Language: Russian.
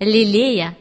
лелея.